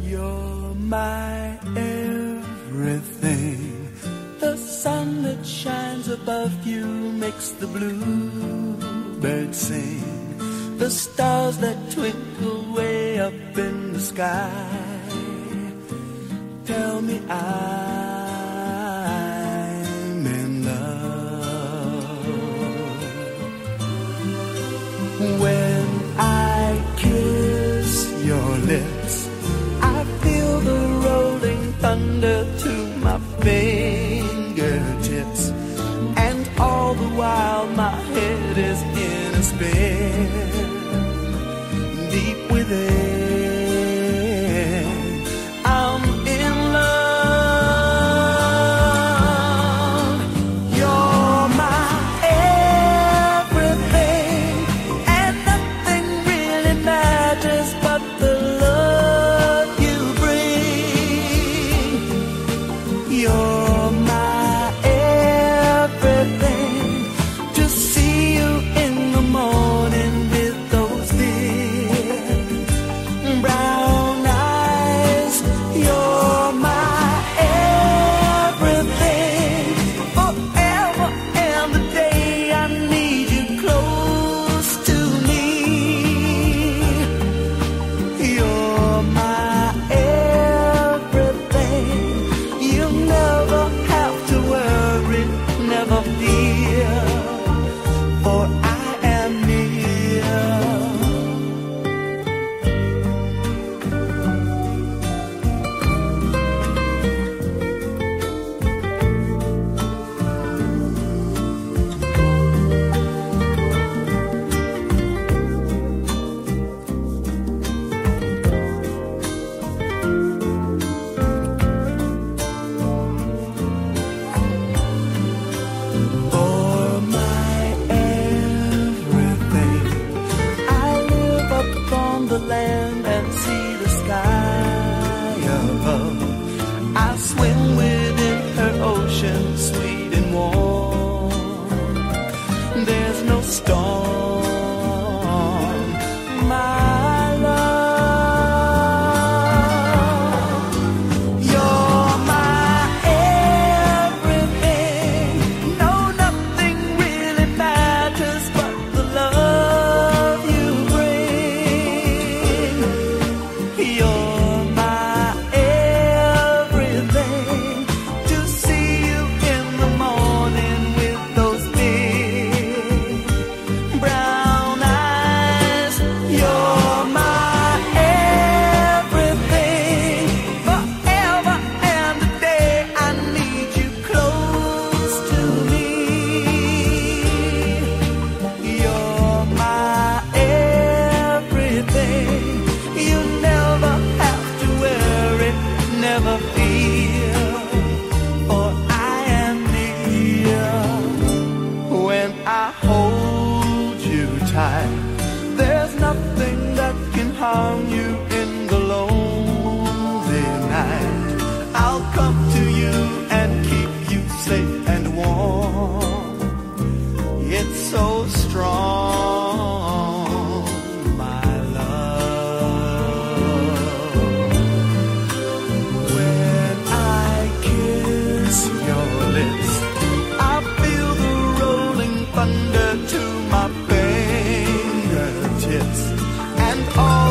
You're my everything. The sun that shines above you makes the bluebirds sing. The stars that twinkle way up in the sky tell me I When I kiss your lips, I feel the rolling thunder to my fingertips, and all the while my head is in a spin. There's nothing that can harm you. and all.